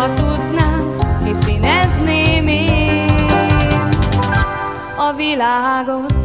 ha tudnám, ki színezném én a világot.